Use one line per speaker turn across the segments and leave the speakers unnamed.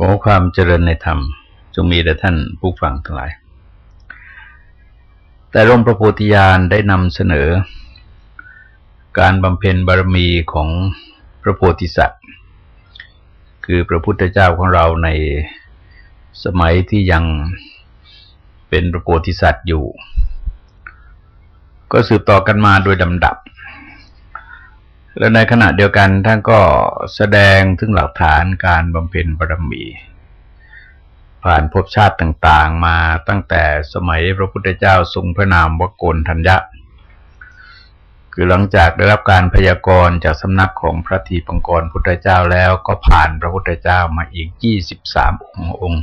ขอความเจริญในธรรม จงมีแด่ท่านผู้ฟังทั้งหลาย แต่ร่มพระโพธิญาณได้นำเสนอ การบำเพ็ญบารมีของพระโพธิสัตว์ คือพระพุทธเจ้าของเราในสมัยที่ยังเป็นพระโพธิสัตว์อยู่ ก็สืบต่อกันมาโดยลำดับ และในขณะเดียวกันท่านก็แสดงถึงหลักฐานการบำเพ็ญบารมี ผ่านภพชาติต่างๆ มาตั้งแต่สมัยพระพุทธเจ้าทรงพระนามวโกนทัญญะ คือหลังจากได้รับการพยากรณ์จากสำนักของพระทีปังกรพุทธเจ้าแล้วก็ผ่านพระพุทธเจ้ามาอีกยี่สิบสามองค์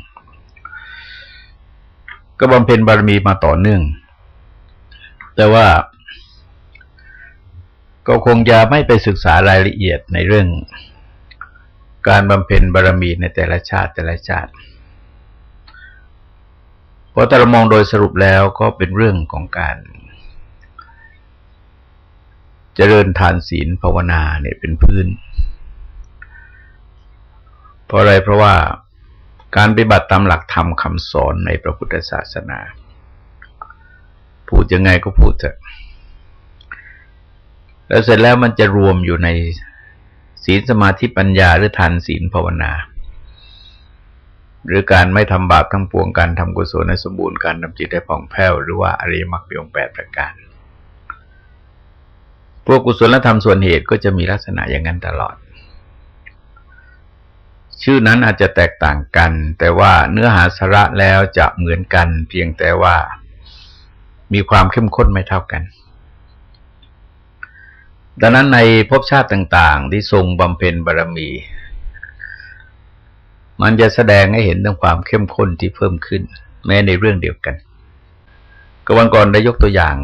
ก็บำเพ็ญบารมีมาต่อเนื่อง แต่ว่า ก็คงจะไม่ไปศึกษารายละเอียดในเรื่องการบำเพ็ญบารมีในแต่ละชาติแต่ละชาติ เพราะถ้าเรามองโดยสรุปแล้วก็เป็นเรื่องของการเจริญทานศีลภาวนาเนี่ยเป็นพื้น เพราะอะไรเพราะว่าการปฏิบัติตามหลักธรรมคำสอนในพระพุทธศาสนา พูดยังไงก็พูดเถอะ แล้วเสร็จแล้วมันจะรวมอยู่ในศีลสมาธิปัญญาหรือทานศีลภาวนา หรือการไม่ทำบาปทั้งปวงการทำกุศลในสมบูรณ์การทำจิตให้ผ่องแผ้วหรือว่าอริยมรรคปีองแปดประการ พวกกุศลธรรมส่วนเหตุก็จะมีลักษณะอย่างนั้นตลอด ชื่อนั้นอาจจะแตกต่างกัน แต่ว่าเนื้อหาสาระแล้วจะเหมือนกัน เพียงแต่ว่ามีความเข้มข้นไม่เท่ากัน ดังนั้นในภพชาติต่างๆ ที่ทรงบำเพ็ญบารมี มันจะแสดงให้เห็นถึงความเข้มข้นที่เพิ่มขึ้น แม้ในเรื่องเดียวกันก็วันก่อนได้ยกตัวอย่าง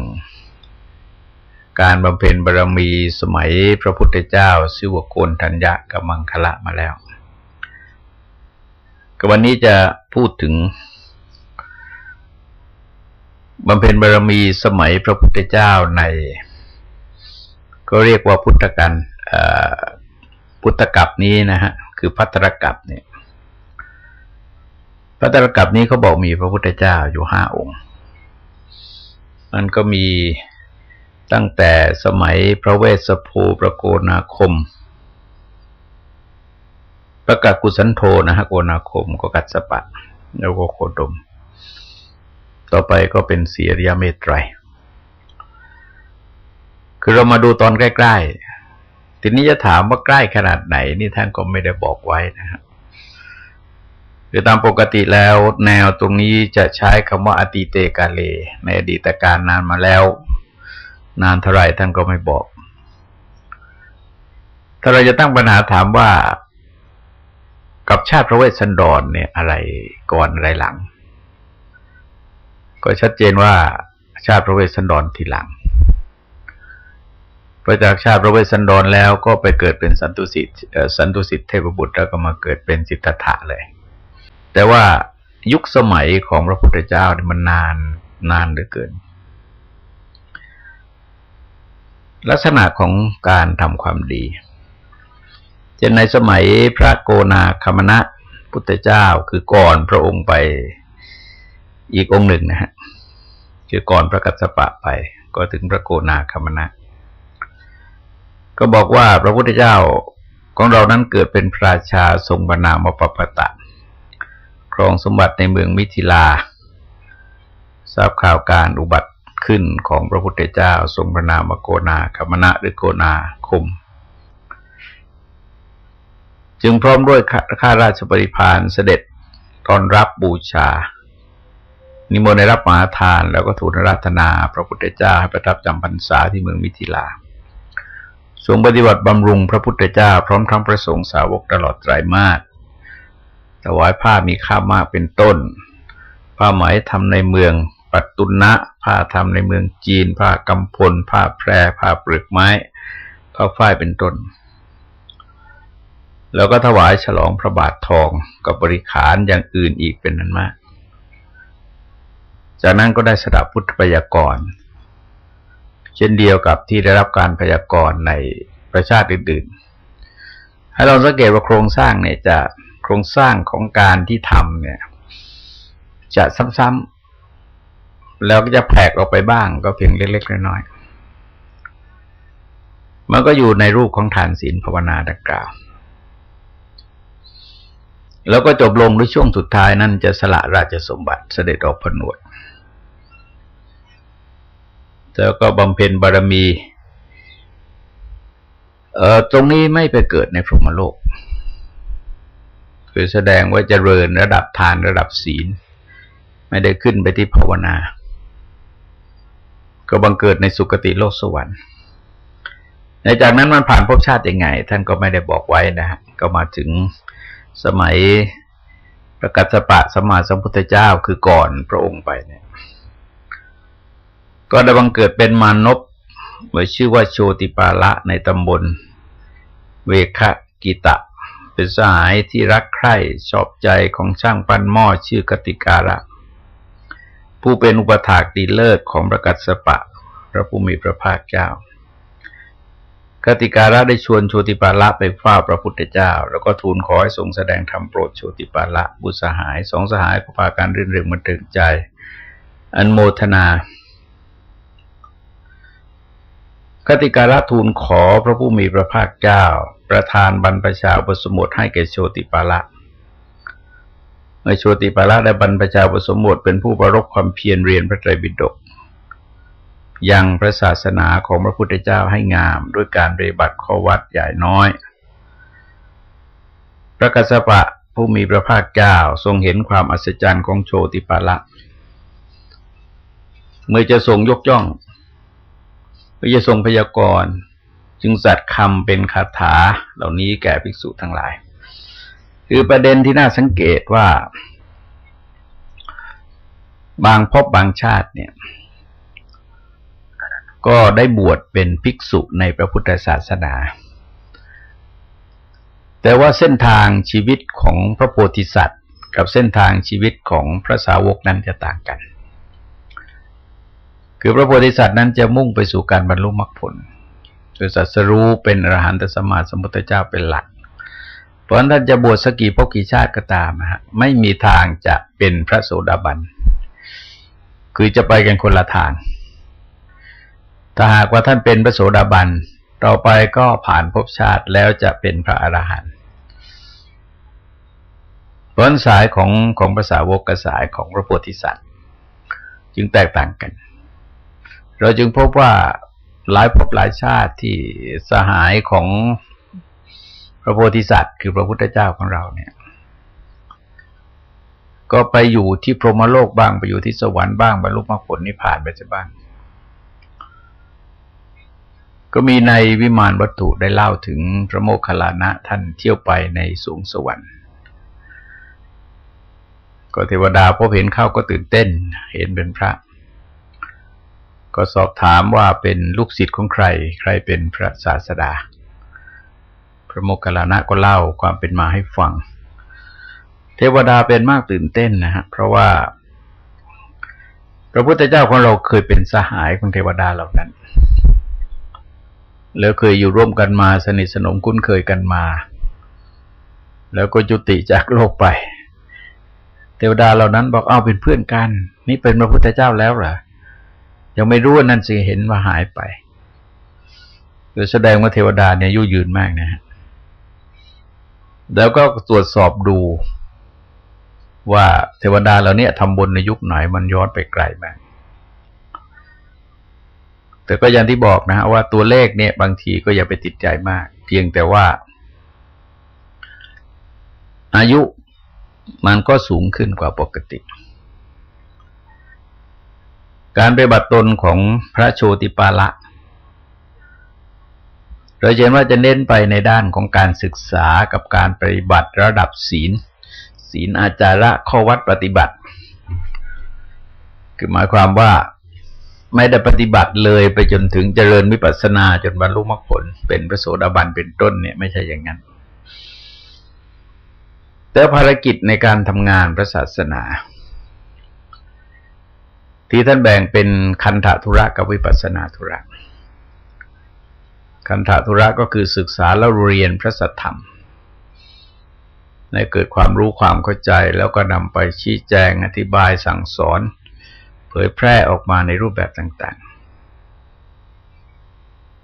การบำเพ็ญบารมีสมัยพระพุทธเจ้าสิวโกนทัญญะกับมังคละมาแล้วก็วันนี้จะพูดถึงบำเพ็ญบารมีสมัยพระพุทธเจ้าใน ก็เรียกว่าพุทธกันพุทธกับนี้นะฮะ คือพัตรกับเนี่ยพัตรกับนี้เขาบอกมีพระพุทธเจ้าอยู่ห้าองค์ มันก็มีตั้งแต่สมัยพระเวสสุภูประโกนาคม ประกาศกุสันโทนะฮะโกนาคมก็กัดสปะ แล้วก็โคดม ต่อไปก็เป็นเสียริยเมตไตร คือเรามาดูตอนใกล้ๆ ทีนี้จะถามว่าใกล้ขนาดไหน นี่ท่านก็ไม่ได้บอกไว้นะครับคือตามปกติแล้วแนวตรงนี้จะใช้คำว่าอติเตกาเล ในอดีตการนานมาแล้ว นานเท่าไรท่านก็ไม่บอก ถ้าเราจะตั้งปัญหาถามว่า กับชาติพระเวสสันดรเนี่ยอะไรก่อนอะไรหลัง ก็ชัดเจนว่าชาติพระเวสสันดรทีหลัง พอจากชาติพระเวสสันดรแล้วก็ไปเกิดเป็นสันตุสิทธิ์สันตุสิทธิ์เทพบุตรแล้วก็มาเกิดเป็นสิทธัตถะเลย แต่ว่ายุคสมัยของพระพุทธเจ้ามันนานนานเหลือเกิน ลักษณะของการทำความดีจะในสมัยพระโกนาคมณะพุทธเจ้าคือก่อนพระองค์ไปอีกองค์หนึ่งนะฮะคือก่อนพระกัสสปะไป ก็ถึงพระโกนาคมณะ ก็บอกว่าพระพุทธเจ้าของเรานั้นเกิดเป็นพระราชาทรงบรรณามปปตะ ครองสมบัติในเมืองมิถิลา ทราบข่าวการอุบัติขึ้นของพระพุทธเจ้าทรงบรรณามโกนาคมณะหรือโกนาคม จึงพร้อมด้วยข้าราชบริพารเสด็จตอนรับบูชา นิมนต์ในรับมหาทานแล้วก็ทูลรัตนา พระพุทธเจ้าให้ประทับจำพรรษาที่เมืองมิถิลา ทรงปฏิบัติบำรุงพระพุทธเจ้า พร้อมทั้งพระสงฆ์สาวกตลอดไตรมาสถวายผ้ามีค่ามากเป็นต้น ผ้าไหมทำในเมืองปัตตุนะ ผ้าทำในเมืองจีน ผ้ากำพล ผ้าแพร ผ้าเปลือกไม้ผ้าฝ้ายเป็นต้น แล้วก็ถวายฉลองพระบาททองกับบริขารอย่างอื่นอีกเป็นนั้นมาก จากนั้นก็ได้สดับพุทธพยากร เช่นเดียวกับที่ได้รับการพยากรณ์ในประชาติอื่นๆ ให้เราสังเกตว่าโครงสร้างเนี่ยจะคครงสร้างของการที่ทำเนี่ย จะซ้ำๆแล้วก็จะแผกออกไปบ้างก็เพียงเล็กๆน้อยๆมันก็อยู่ในรูปของฐานศีลภาวนาดังกล่าว แล้วก็จบลงด้วยช่วงสุดท้ายนั่นจะสละราชสมบัติเสด็จออกผนวด แล้วก็บำเพ็ญบารมีเอ่อตรงนี้ไม่ไปเกิดในพรหมโลก คือแสดงว่าจเจริญระดับทานระดับศีล ไม่ได้ขึ้นไปที่ภาวนา ก็บังเกิดในสุคติโลกสวรรค์ในจากนั้นมันผ่านภพชาติยังไง ท่านก็ไม่ได้บอกไว้นะฮะก็มาถึงสมัยประกาศปะสมมาสัมพุทธเจ้าคือก่อนพระองค์ไปเนี่ย ก็ได้บังเกิดเป็นมานพไว้ชื่อว่าโชติปาละในตำบล เวคกิตะ เป็นสหายที่รักใคร่ชอบใจของช่างปั้นหม้อชื่อกติการะ ผู้เป็นอุปถากดีเลิศของประกัศปะ พระผู้มีพระภาคเจ้ากติการะได้ชวนโชติปาละไปเฝ้าพระพุทธเจ้า แล้วก็ทูลขอให้ทรงแสดงธรรมโปรดโชติปาละบุสหายสองสหายก็พาการรื่นเริงมันถึงใจ อันโมทนา คติการะทูลขอพระผู้มีพระภาคเจ้า ประทานบรรพชาอุปสมบทให้แก่โชติปาละเมื่อโชติปาละได้บรรพชาอุปสมบทเป็นผู้ประรบความเพียรเรียนพระไตรปิฎกยังพระศาสนาของพระพุทธเจ้าให้งามด้วยการเรบัติข้อวัดใหญ่น้อย พระกัสสปะผู้มีพระภาคเจ้าทรงเห็นความอัศจรรย์ของโชติปาละ เมื่อจะทรงยกย่อง ก็จะทรงพยากรณ์จึงสัตว์คำเป็นคาถาเหล่านี้แก่ภิกษุทั้งหลาย คือประเด็นที่น่าสังเกตว่า บางพบบางชาติเนี่ย ก็ได้บวชเป็นภิกษุในพระพุทธศาสนา แต่ว่าเส้นทางชีวิตของพระโพธิสัตว์ กับเส้นทางชีวิตของพระสาวกนั้นจะต่างกัน คือพระโพธิสัตว์นั้นจะมุ่งไปสู่การบรรลุมรรคผลโดยสัตรู้เป็นอรหันตสมมาสมุทธเจ้าเป็นหลัก เพราะฉะนั้นท่านจะบวชสกี่พกกี่ชาติก็ตามฮะไม่มีทางจะเป็นพระโสดาบัน คือจะไปกันคนละทางถ้าหากว่าท่านเป็นพระโสดาบันต่อไปก็ผ่านภพชาติแล้วจะเป็นพระอรหันต์ผลสายของของภาษาวกกสายของพระโพธิสัตว์ จึงแตกต่างกัน เราจึงพบว่าหลายภพหลายชาติที่สหายของพระโพธิสัตว์ คือพระพุทธเจ้าของเราเนี่ย ก็ไปอยู่ที่พรหมโลกบ้างไปอยู่ที่สวรรค์บ้างบรรลุมรรคผลนิพพานไปจะบ้าง ก็มีในวิมานวัตถุได้เล่าถึงพระโมคคัลลานะท่านเที่ยวไปในสูงสวรรค์ก็เทวดาพบเห็นเข้าก็ตื่นเต้น เห็นเป็นพระ ก็สอบถามว่าเป็นลูกศิษย์ของใคร ใครเป็นพระศาสดา พระโมคคัลลานะก็เล่าความเป็นมาให้ฟัง เทวดาเป็นมากตื่นเต้นนะฮะ เพราะว่า พระพุทธเจ้าของเราเคยเป็นสหายของเทวดาเหล่านั้น แล้วเคยอยู่ร่วมกันมาสนิทสนมคุ้นเคยกันมา แล้วก็จุติจากโลกไป เทวดาเหล่านั้นบอกเอาเป็นเพื่อนกัน นี่เป็นพระพุทธเจ้าแล้วเหรอ ยังไม่รู้นั่นสิเห็นว่าหายไปคือแสดงว่าเทวดาเนี่ยยุ่ยืนมากนะฮะแล้วก็ตรวจสอบดูว่าเทวดาเหล่านี้ทำบนในยุคไหนมันย้อนไปไกลมากแต่ก็อย่างที่บอกนะฮะว่าตัวเลขเนี่ยบางทีก็อย่าไปติดใจมาก เพียงแต่ว่า อายุมันก็สูงขึ้นกว่าปกติ การปฏิบัติตนของพระโชติปาละเราเห็นว่าจะเน้นไปในด้านของการศึกษากับการปฏิบัติระดับศีล ศีลอาจาระข้อวัดปฏิบัติ คือหมายความว่าไม่ได้ปฏิบัติเลยไปจนถึงเจริญวิปัสสนาจนบรรลุมรรคผล เป็นพระโสดาบันเป็นต้นเนี่ยไม่ใช่อย่างนั้น แต่ภารกิจในการทำงานพระศาสนา ที่ท่านแบ่งเป็นคันธทุระกับวิปัสนาธุระ คันธทุระก็คือศึกษาแล้วเรียนพระสัทธรรมในเกิดความรู้ความเข้าใจแล้วก็นำไปชี้แจงอธิบายสั่งสอน เผยแพร่ออกมาในรูปแบบต่างๆ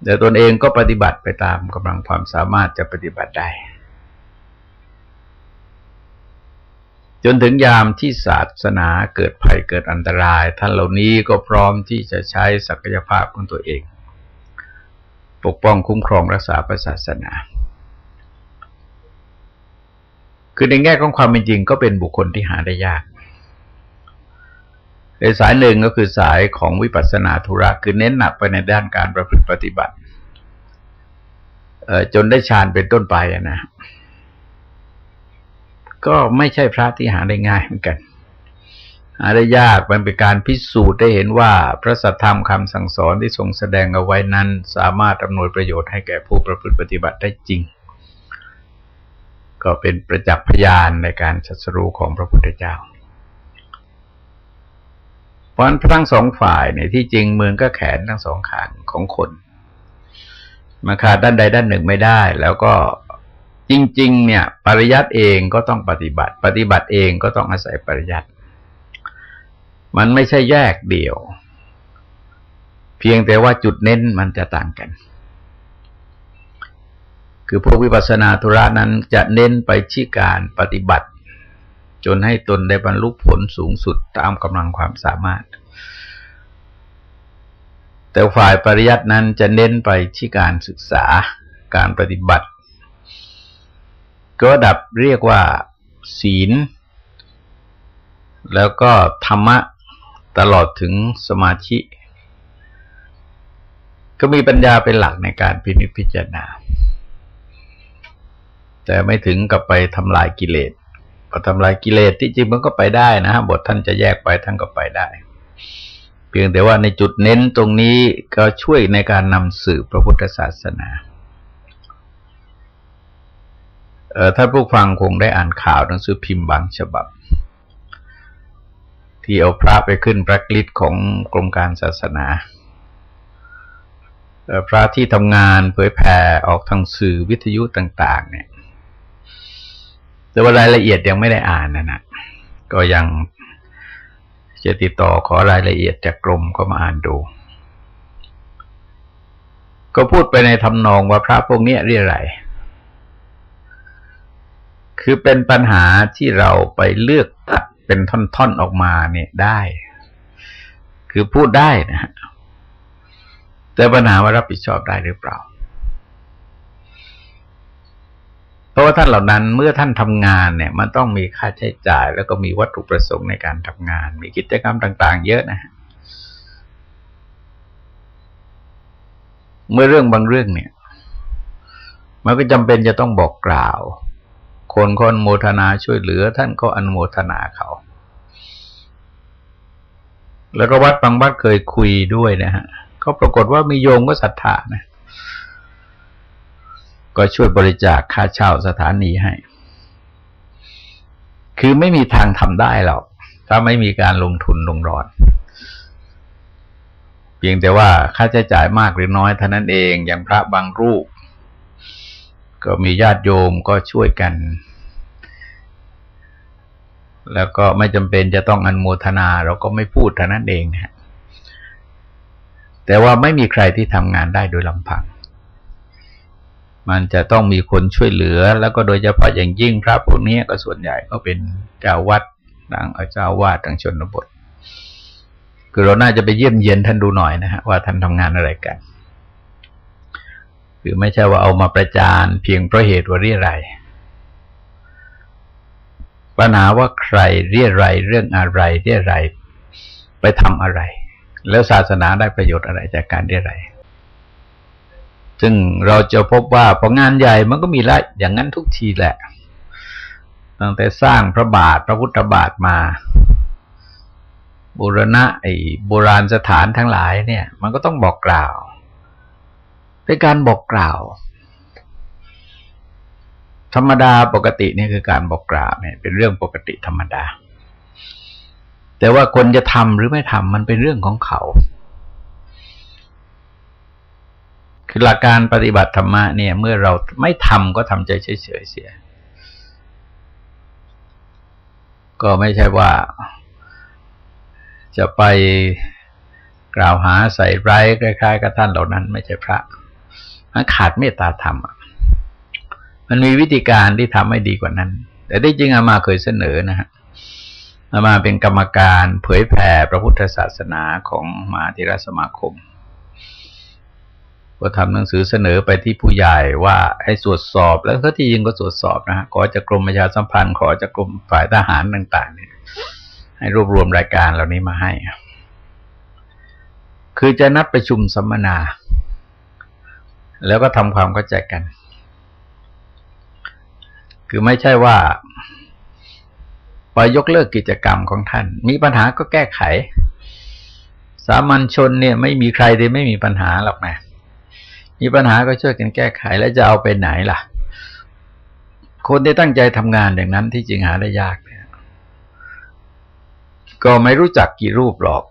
แต่ตนเองก็ปฏิบัติไปตามกำลังความสามารถจะปฏิบัติได้ จนถึงยามที่ศาสนาเกิดภัยเกิดอันตราย ท่านเหล่านี้ก็พร้อมที่จะใช้ศักยภาพของตัวเอง ปกป้องคุ้มครองรักษาศาสนา คือในแง่ของความเป็นจริงก็เป็นบุคคลที่หาได้ยากในสายหนึ่งก็คือสายของวิปัสสนาธุระคือเน้นหนักไปในด้านการประพฤติปฏิบัติจนได้ฌานเป็นต้นไปนะ ก็ไม่ใช่พระที่หาได้ง่ายเหมือนกันหาได้ยากมันเป็นการพิสูจน์ได้เห็นว่าพระสัทธรรมคำสั่งสอนที่ทรงแสดงเอาไว้นั้น สามารถอำนวยประโยชน์ให้แก่ผู้ประพฤติปฏิบัติได้จริง ก็เป็นประจักษ์พยานในการชัสรู้ของพระพุทธเจ้าเพราะฉะนั้นทั้งสองฝ่ายเนี่ยที่จริงมือก็แขนทั้งสองข้างของคน มาขาดด้านใดด้านหนึ่งไม่ได้ แล้วก็ จริง ๆ เนี่ย ปริยัติเองก็ต้องปฏิบัติ ปฏิบัติเองก็ต้องอาศัยปริยัติ มันไม่ใช่แยกเดี่ยว เพียงแต่ว่าจุดเน้นมันจะต่างกัน คือพวกวิปัสสนาธุระนั้นจะเน้นไปที่การปฏิบัติ จนให้ตนได้บรรลุผลสูงสุดตามกำลังความสามารถ แต่ฝ่ายปริยัตินั้นจะเน้นไปที่การศึกษาการปฏิบัติ ก็ดับเรียกว่า ศีล แล้วก็ธรรมะตลอดถึงสมาธิ ก็มีปัญญาเป็นหลักในการพินิจพิจารณา แต่ไม่ถึงกับไปทำลายกิเลสพอทำลายกิเลสที่จริงมันก็ไปได้นะฮะบทท่านจะแยกไปท่านก็ไปได้ เพียงแต่ว่าในจุดเน้นตรงนี้ก็ช่วยในการนำสื่อพระพุทธศาสนา ออถ้าผู้ฟังคงได้อ่านข่าวหนังสือพิมพ์บางฉบับ ที่เอาพระไปขึ้นพระกลิตของกรมการศาสนา พระที่ทำงานเผยแผ่ออกทางสื่อวิทยุต่าง ๆ เนี่ย แต่ว่ารายละเอียดยังไม่ได้อ่านนะนะก็ยังจะติดต่อขอรายละเอียดจากกรมก็มาอ่านดู ก็พูดไปในทำนองว่าพระพวกนี้เรียอะไร คือเป็นปัญหาที่เราไปเลือกตัดเป็นท่อนๆออกมาเนี่ยได้ คือพูดได้นะฮะแต่ปัญหาว่ารับผิดชอบได้หรือเปล่า เพราะว่าท่านเหล่านั้นเมื่อท่านทำงานเนี่ย มันต้องมีค่าใช้จ่าย แล้วก็มีวัตถุประสงค์ในการทำงาน มีกิจกรรมต่าง ๆ เยอะนะเมื่อเรื่องบางเรื่องเนี่ย มันก็จำเป็นจะต้องบอกกล่าว คนคนโมทนาช่วยเหลือ ท่านก็อนโมทนาเขา แล้วก็วัดบางวัดเคยคุยด้วยนะฮะเขาปรากฏว่ามีโยมก็ศรัทธานะก็ช่วยบริจาคค่าเช่าสถานีให้ คือไม่มีทางทำได้หรอก ถ้าไม่มีการลงทุนลงรอน เพียงแต่ว่าค่าใช้จ่ายมากหรือน้อยเท่านั้นเอง อย่างพระบางรูป ก็มีญาติโยมก็ช่วยกัน แล้วก็ไม่จำเป็นจะต้องอันโมทนาเราก็ไม่พูดเท่านั้นเองฮะแต่ว่าไม่มีใครที่ทำงานได้โดยลำพัง มันจะต้องมีคนช่วยเหลือ แล้วก็โดยเฉพาะอย่างยิ่งพระพวกนี้ก็ส่วนใหญ่ก็เป็นเจ้าวัดดังเจ้าวาดทางชนบท คือเราน่าจะไปเยี่ยมเยียนท่านดูหน่อยนะฮะว่าท่านทำงานอะไรกัน คือไม่ใช่ว่าเอามาประจานเพียงเพราะเหตุว่าเรียอะไร ปัญหาว่าใครเรียอะไรเรื่องอะไรเรียอะไรไปทำอะไร แล้วศาสนาได้ประโยชน์อะไรจากการเรียอะไร ซึ่งเราจะพบว่าพองานใหญ่มันก็มีละอย่างนั้นทุกทีแหละ ตั้งแต่สร้างพระบาทพระพุทธบาทมาบูรณะไอ้โบราณสถานทั้งหลายเนี่ย มันก็ต้องบอกกล่าวเป็นการบอกกล่าว ธรรมดาปกตินี่คือการบอกกล่าวเนี่ย เป็นเรื่องปกติธรรมดา แต่ว่าคนจะทำหรือไม่ทำมันเป็นเรื่องของเขา คือหลักการปฏิบัติธรรมะเนี่ย เมื่อเราไม่ทำก็ทำใจเฉยๆเสีย ก็ไม่ใช่ว่าจะไปกล่าวหาใส่ร้ายคล้ายๆกับท่านเหล่านั้น ไม่ใช่พระมันขาดเมตตาธรรม มันมีวิธีการที่ทำให้ดีกว่านั้น แต่ที่จริงอามาเคยเสนอนะฮะอามาเป็นกรรมการเผยแผ่พระพุทธศาสนาของมหาธิรสมาคม ก็ทำหนังสือเสนอไปที่ผู้ใหญ่ว่าให้ตรวจสอบแล้วก็ที่ยิงก็ตรวจสอบนะฮะขอจากกรมประชาสัมพันธ์ขอจากกรมฝ่ายทหารต่างๆเนี่ยให้รวบรวมรายการเหล่านี้มาให้ คือจะนัดประชุมสัมมนา แล้วก็ทำความเข้าใจกัน คือไม่ใช่ว่าไปยกเลิกกิจกรรมของท่าน มีปัญหาก็แก้ไข สามัญชนเนี่ย ไม่มีใครที่ไม่มีปัญหาหรอกนะมีปัญหาก็ช่วยกันแก้ไขแล้วจะเอาไปไหนล่ะ คนที่ตั้งใจทำงานอย่างนั้นที่จริงหาได้ยากเนี่ยก็ไม่รู้จักกี่รูปหรอก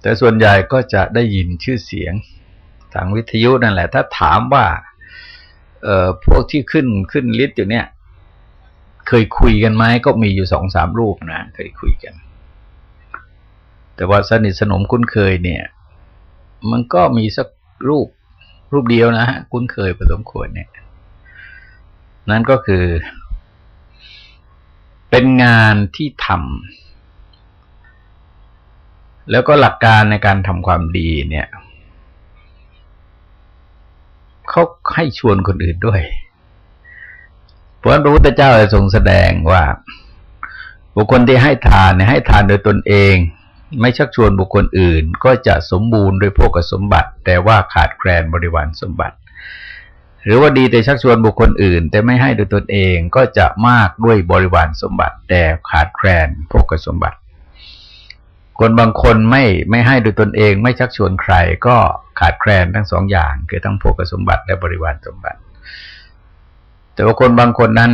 แต่ส่วนใหญ่ก็จะได้ยินชื่อเสียงทางวิทยุนั่นแหละ ถ้าถามว่า เอ่อพวกที่ขึ้นขึ้นลิสต์อยู่เนี่ย เคยคุยกันไหมก็มีอยู่สองสามรูปนะ เคยคุยกัน แต่ว่าสนิทสนมคุ้นเคยเนี่ย มันก็มีสักรูปรูปเดียวนะฮะคุ้นเคยพอสมควรเนี่ย นั่นก็คือ เป็นงานที่ทำแล้วก็หลักการในการทำความดีเนี่ย เขาให้ชวนคนอื่นด้วย เพราะพระพุทธเจ้าทรงแสดงว่า บุคคลที่ให้ทานเนี่ยให้ทานโดยตนเอง ไม่ชักชวนบุคคลอื่น ก็จะสมบูรณ์โดยพวกสมบัติ แต่ว่าขาดแคลนบริวารสมบัติ หรือว่าดีแต่ชักชวนบุคคลอื่น แต่ไม่ให้โดยตนเองก็จะมากด้วยบริวารสมบัติ แต่ขาดแคลนพวกสมบัติ คนบางคนไม่ไม่ให้โดยตนเองไม่ชักชวนใคร ก็ขาดแคลนทั้งสองอย่าง คือทั้งพวกสมบัติและบริวารสมบัติ แต่ว่าคนบางคนนั้น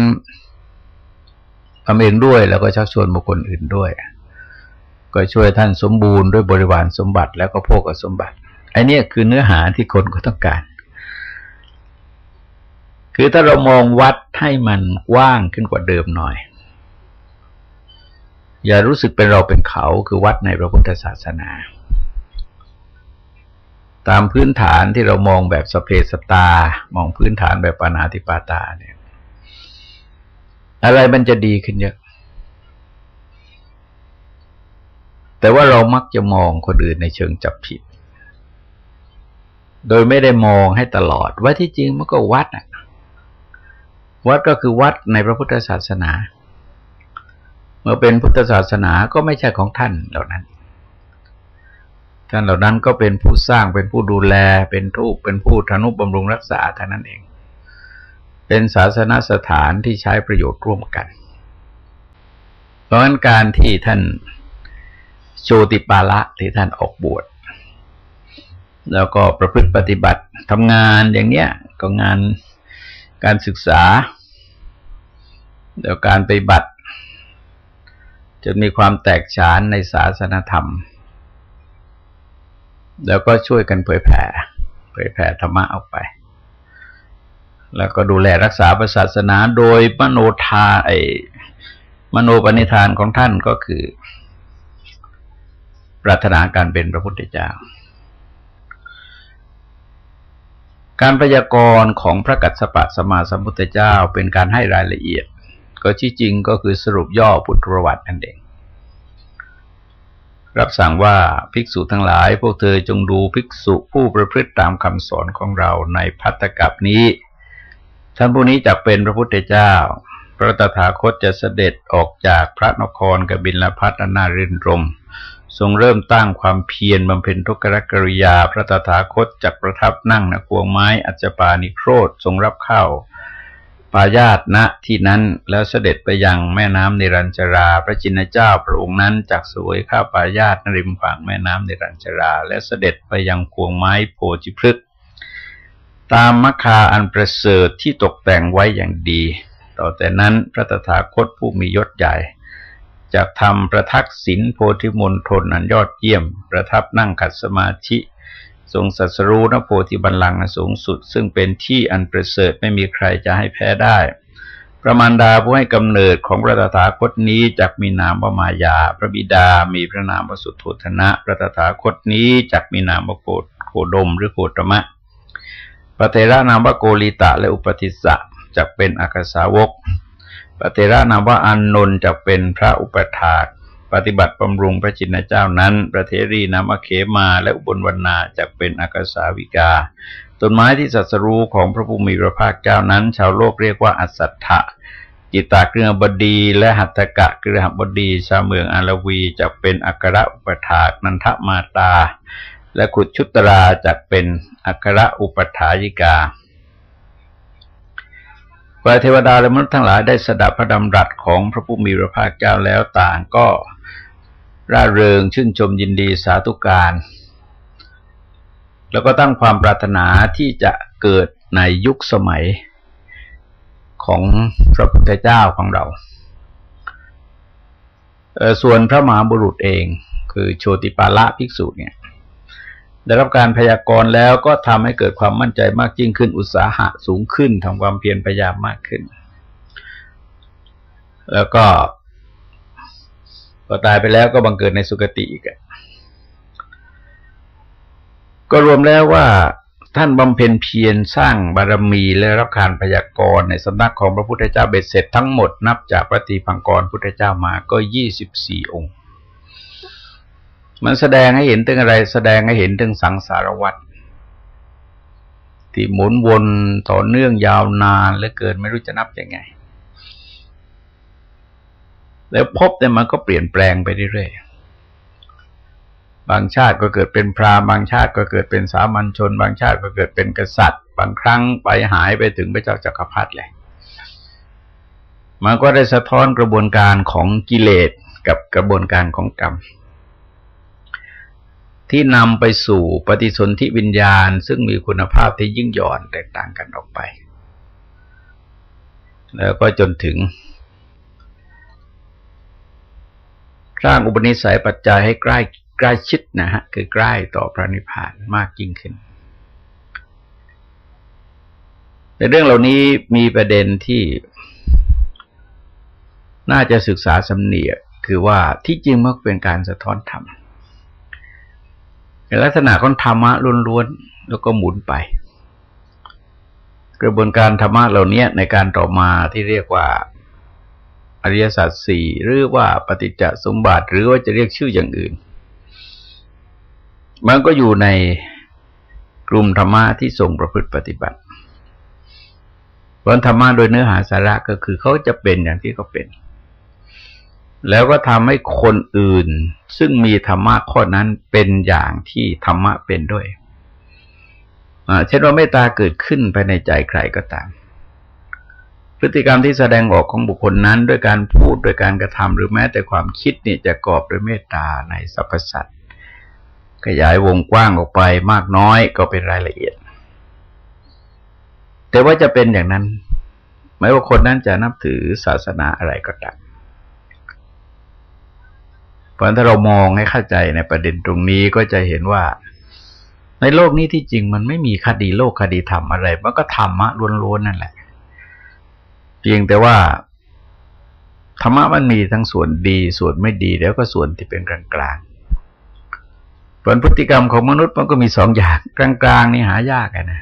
ทำเองด้วยแล้วก็ชักชวนบุคคลอื่นด้วย ก็ช่วยท่านสมบูรณ์ด้วยบริวารสมบัติ แล้วก็โภกสมบัติไอ้นี่คือเนื้อหาที่คนก็ต้องการ คือถ้าเรามองวัดให้มันว่างขึ้นกว่าเดิมหน่อย อย่ารู้สึกเป็นเราเป็นเขาคือวัดในพระพุทธศาสนา ตามพื้นฐานที่เรามองแบบสเพสตา มองพื้นฐานแบบปานาติปาตาเนี่ย อะไรมันจะดีขึ้นเยอะ แต่ว่าเรามักจะมองคนอื่นในเชิงจับผิด โดยไม่ได้มองให้ตลอดว่าที่จริงมันก็วัดอะวัดก็คือวัดในพระพุทธศาสนา มื่อเป็นพุทธศาสนาก็ไม่ใช่ของท่านเหล่านั้น ท่านเหล่านั้นก็เป็นผู้สร้างเป็นผู้ดูแล เป็นทูปเป็นผู้ทนุบำรุงรักษาเท่านั้นเอง เป็นศาสนาสถานที่ใช้ประโยชน์ร่วมกัน เพราะฉะนั้นการที่ท่านโชติปาละที่ท่านออกบวชแล้วก็ประพฤติปฏิบัติทำงานอย่างเนี้ยก็งานการศึกษา แล้วการไปบัติ จนมีความแตกฉานในศาสนธรรม แล้วก็ช่วยกันเผยแผ่ เผยแผ่ธรรมะออกไป แล้วก็ดูแลรักษาศาสนาโดยมโนทาไอมโนปณิธานของท่านก็คือ ปรารถนาการเป็นพระพุทธเจ้า การพยากรณ์ของพระกัสสปะสมาสมุทธเจ้าเป็นการให้รายละเอียด ก็ที่จริงก็คือสรุปย่อพุทธประวัตินั่นเอง รับสั่งว่าภิกษุทั้งหลาย พวกเธอจงดูภิกษุผู้ประพฤติตามคำสอนของเราในพัตตกับนี้ ท่านผู้นี้จะเป็นพระพุทธเจ้า พระตถาคตจะเสด็จออกจากพระนครกบินลพัฒนารินรมทรงเริ่มตั้งความเพียรบำเพ็ญทุกขกริยา พระตถาคตจักประทับนั่งนะควงไม้อัจปานิโครธทรงรับเข้า ปายาตณที่นั้นแล้วเสด็จไปยังแม่น้ำในรัญชรา พระจินเจ้าพระองค์นั้นจักสวยข้าปายาตนริมฝั่งแม่น้ำในรัญชรา และเสด็จไปยังควงไม้โพธิพฤกษ์ตามมคาอันประเสริฐที่ตกแต่งไว้อย่างดี ต่อแต่นั้นพระตถาคตผู้มียศใหญ่จะทำประทักษิณโพธิมณฑลอันยอดเยี่ยม ประทับนั่งขัดสมาธิ ทรงสัสรู้นโพธิบัลลังก์สูงสุด ซึ่งเป็นที่อันประเสริฐไม่มีใครจะให้แพ้ได้ พระมารดาผู้ให้กำเนิดของพระตถาคตนี้จักมีนามว่ามายา พระบิดามีพระนามว่าสุทโธทนะ พระตถาคตนี้จักมีนามว่าโกโคดมหรือโคตมะพระเทระนามว่าโกลิตะและอุปติสะจักเป็นอัครสาวกพระเถระนามว่าอานนท์จักเป็นพระอุปัฏฐาก ปฏิบัติบำรุงพระชินเจ้านั้นพระเถรีนามเขมาและอุบลวรรณาจักเป็นอัครสาวิกา ต้นไม้ที่สัสรู้ของพระภูมิพระภาคเจ้านั้น ชาวโลกเรียกว่าอัสสัทธะจิตาเกลือบดีและหัตถกะเกลือหบดี ชาวเมืองอาลวีจะเป็นอักระอุปถากนันทมาตา และขุดชุตราจะเป็นอักระอุปถายิกาพระเทวดาและมนุษย์ทั้งหลายได้สดับพระดำรัสของพระผู้มีพระภาคเจ้าแล้วต่างก็ ร่าเริงชื่นชมยินดีสาธุการ แล้วก็ตั้งความปรารถนาที่จะเกิดในยุคสมัยของพระพุทธเจ้าของเรา ส่วนพระมหาบุรุษเองคือโชติปาละภิกษุเนี่ยได้รับการพยากรณ์แล้วก็ทำให้เกิดความมั่นใจมากยิ่งขึ้น อุตสาหะสูงขึ้นทำความเพียรพยายามมากขึ้น แล้วก็ พอตายไปแล้วก็บังเกิดในสุคติอีกก็รวมแล้วว่าท่านบำเพ็ญเพียรสร้างบารมีและรับการพยากรณ์ในสำนักของพระพุทธเจ้าเบ็ดเสร็จทั้งหมดนับจากปฏิพังกรพุทธเจ้ามาก็ยี่สิบสี่องค์ มันแสดงให้เห็นถึงอะไร แสดงให้เห็นถึงสังสารวัฏที่หมุนวนต่อเนื่องยาวนานเหลือเกินไม่รู้จะนับยังไง แล้วพบเนี่ยมันก็เปลี่ยนแปลงไปเรื่อยๆ บางชาติก็เกิดเป็นพราหมณ์บางชาติก็เกิดเป็นสามัญชน บางชาติก็เกิดเป็นกษัตริย์ บางครั้งไปหายไปถึงพระเจ้าจักรพรรดิเลย มันก็ได้สะท้อนกระบวนการของกิเลสกับกระบวนการของกรรม ที่นำไปสู่ปฏิสนธิวิญญาณ ซึ่งมีคุณภาพที่ยิ่งหย่อนแตกต่างกันออกไป แล้วก็จนถึง สร้างอุปนิสัยปัจจัยให้ใกล้ใกล้ชิดนะฮะคือใกล้ต่อพระนิพพานมากยิ่งขึ้น ในเรื่องเหล่านี้มีประเด็นที่น่าจะศึกษาสำเนียกคือว่าที่จริงมันเป็นการสะท้อนธรรมในลักษณะของธรรมะล้วนๆแล้วก็หมุนไป กระบวนการธรรมะเหล่านี้ในการต่อมาที่เรียกว่า ริยสัจสี่หรือว่าปฏิจจสมบัติ หรือว่าจะเรียกชื่ออย่างอื่น มันก็อยู่ในกลุ่มธรรมะที่ทรงประพฤติปฏิบัติเพราะธรรมะโดยเนื้อหาสาระก็คือเขาจะเป็นอย่างที่เขาเป็น แล้วก็ทำให้คนอื่น ซึ่งมีธรรมะข้อนั้นเป็นอย่างที่ธรรมะเป็นด้วยเช่นว่าเมตตาเกิดขึ้นภายในใจใครก็ตาม พฤติกรรมที่แสดงออกของบุคคลนั้น ด้วยการพูดด้วยการกระทำหรือแม้แต่ความคิดนี่จะกอบด้วยเมตตาในสรรพสัตวขยายวงกว้างออกไปมากน้อยก็เป็นรายละเอียด แต่ว่าจะเป็นอย่างนั้น ไม่ว่าคนนั้นจะนับถือศาสนาอะไรก็ตามเพราะถ้าเรามองให้เข้าใจในประเด็นตรงนี้ก็จะเห็นว่า ในโลกนี้ที่จริงมันไม่มีคดีโลกคดีธรรมอะไร มันก็ธรรมะล้วนๆนั่นแหละ เพียงแต่ว่าธรรมะมันมีทั้งส่วนดีส่วนไม่ดีแล้วก็ส่วนที่เป็นกลางกลางผลพฤติกรรมของมนุษย์มันก็มีสองอย่างกลางๆนี่หายากนะ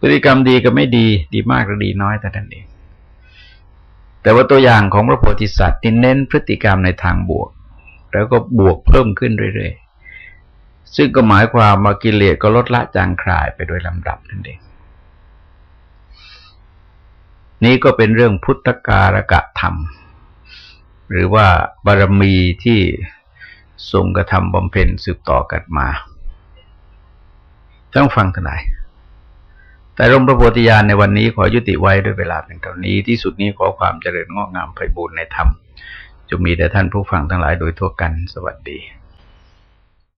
พฤติกรรมดีกับไม่ดี ดีมากหรือดีน้อยแต่นั้นเอง แต่ว่าตัวอย่างของพระโพธิสัตว์ที่เน้นพฤติกรรมในทางบวก แล้วก็บวกเพิ่มขึ้นเรื่อยๆซึ่งก็หมายความมากิเลสก็ลดละจางคลายไปโดยลำดับนั่นเอง นี้ก็เป็นเรื่องพุทธการกะธรรม หรือว่าบารมีที่ทรงกระทำบำเพ็ญสืบต่อกันมาทั้งฟังทั้งหลายแต่ร่มพระโพธิญาณในวันนี้ขอยุติไว้ด้วยเวลาเป็นเท่านี้ที่สุดนี้ขอความเจริญงอกงามไพบูรณ์ในธรรม จะมีแด่ท่านผู้ฟังทั้งหลายโดยทั่วกันสวัสดี